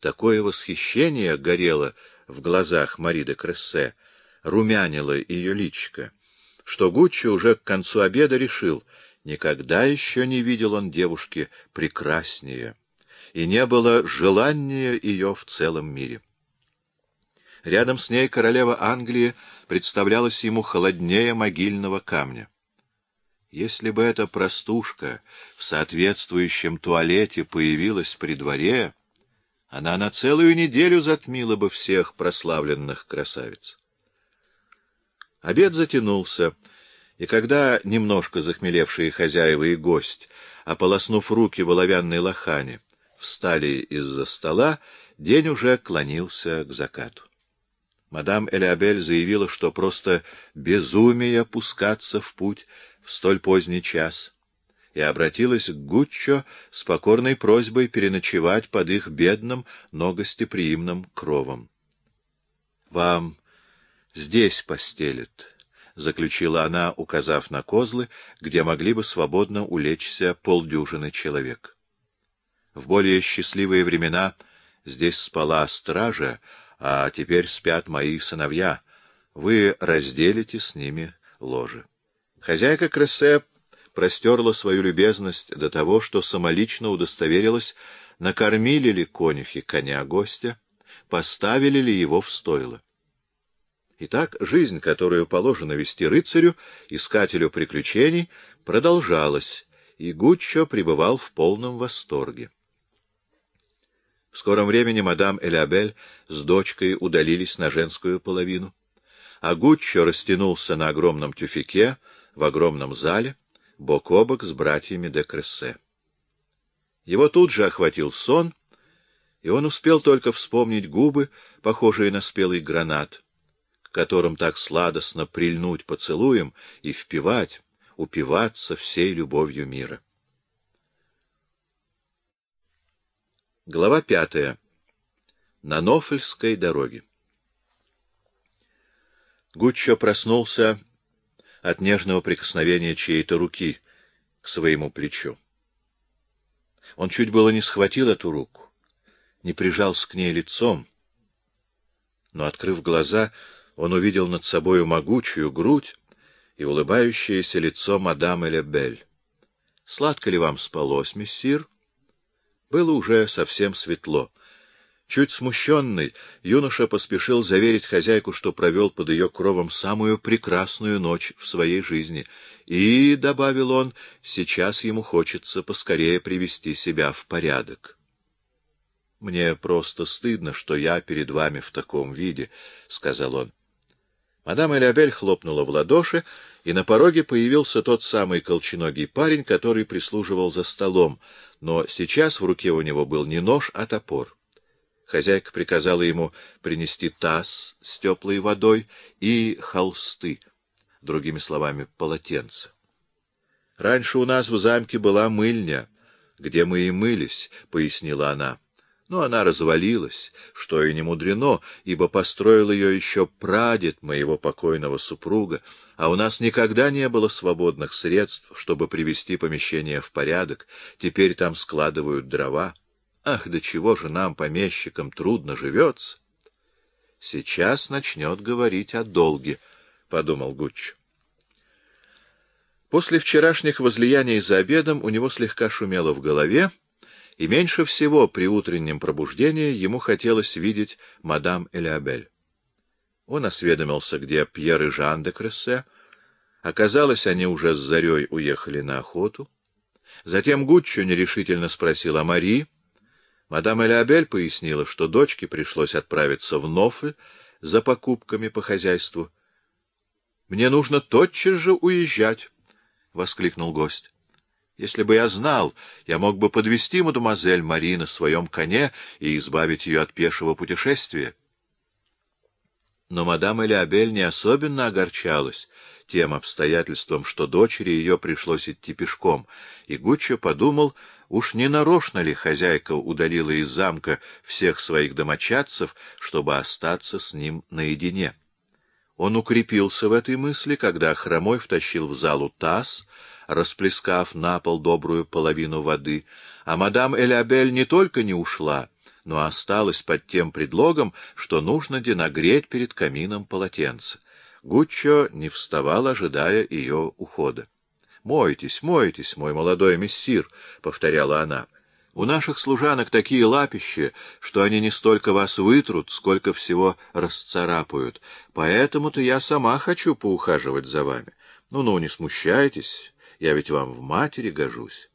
Такое восхищение горело в глазах Мари де Крессе, румянило ее личико, что Гуччи уже к концу обеда решил, никогда еще не видел он девушки прекраснее, и не было желания ее в целом мире. Рядом с ней королева Англии представлялась ему холоднее могильного камня. Если бы эта простушка в соответствующем туалете появилась при дворе, она на целую неделю затмила бы всех прославленных красавиц. Обед затянулся, и когда немножко захмелевшие хозяева и гость, ополоснув руки в оловянной лохане, встали из-за стола, день уже клонился к закату. Мадам Элеабель заявила, что просто безумие опускаться в путь в столь поздний час, и обратилась к Гуччо с покорной просьбой переночевать под их бедным, но гостеприимным кровом. — Вам здесь постелят, — заключила она, указав на козлы, где могли бы свободно улечься полдюжины человек. В более счастливые времена здесь спала стража, а теперь спят мои сыновья. Вы разделите с ними ложе. Хозяйка Крессе простерла свою любезность до того, что самолично удостоверилась, накормили ли конюхи коня гостя, поставили ли его в стойло. Итак, жизнь, которую положено вести рыцарю, искателю приключений, продолжалась, и Гуччо пребывал в полном восторге. В скором времени мадам Элябель с дочкой удалились на женскую половину, а Гуччо растянулся на огромном тюфике в огромном зале, бок о бок с братьями де Крессе. Его тут же охватил сон, и он успел только вспомнить губы, похожие на спелый гранат, к которым так сладостно прильнуть поцелуем и впивать, упиваться всей любовью мира. Глава пятая. На Нофельской дороге. Гуччо проснулся от нежного прикосновения чьей-то руки к своему плечу. Он чуть было не схватил эту руку, не прижался к ней лицом, но, открыв глаза, он увидел над собою могучую грудь и улыбающееся лицо мадам Элебель. — Сладко ли вам спалось, мессир? — было уже совсем светло. Чуть смущенный, юноша поспешил заверить хозяйку, что провел под ее кровом самую прекрасную ночь в своей жизни. И, — добавил он, — сейчас ему хочется поскорее привести себя в порядок. — Мне просто стыдно, что я перед вами в таком виде, — сказал он. Мадам Элябель хлопнула в ладоши, и на пороге появился тот самый колченогий парень, который прислуживал за столом, но сейчас в руке у него был не нож, а топор. Хозяйка приказала ему принести таз с теплой водой и холсты, другими словами, полотенце. «Раньше у нас в замке была мыльня, где мы и мылись», — пояснила она. Но она развалилась, что и не мудрено, ибо построил ее еще прадед моего покойного супруга, а у нас никогда не было свободных средств, чтобы привести помещение в порядок. Теперь там складывают дрова. Ах, до чего же нам, помещикам, трудно живется! Сейчас начнет говорить о долге, — подумал Гуч. После вчерашних возлияний за обедом у него слегка шумело в голове, и меньше всего при утреннем пробуждении ему хотелось видеть мадам Элеабель. Он осведомился, где Пьер и Жан де Крессе. Оказалось, они уже с зарей уехали на охоту. Затем Гуччо нерешительно спросил о Мари. Мадам Элеабель пояснила, что дочке пришлось отправиться в Нофль за покупками по хозяйству. — Мне нужно тотчас же уезжать, — воскликнул гость. — Если бы я знал, я мог бы подвести мадемуазель Мари на своем коне и избавить ее от пешего путешествия. Но мадам Элеабель не особенно огорчалась тем обстоятельством, что дочери ее пришлось идти пешком, и Гуччо подумал, уж не нарочно ли хозяйка удалила из замка всех своих домочадцев, чтобы остаться с ним наедине. Он укрепился в этой мысли, когда Хромой втащил в залу таз, расплескав на пол добрую половину воды, а мадам Элеабель не только не ушла, но осталась под тем предлогом, что нужно денагреть перед камином полотенце. Гуччо не вставал, ожидая ее ухода. — Мойтесь, мойтесь, мой молодой мессир, — повторяла она. — У наших служанок такие лапищи, что они не столько вас вытрут, сколько всего расцарапают. Поэтому-то я сама хочу поухаживать за вами. Ну-ну, не смущайтесь, я ведь вам в матери гожусь.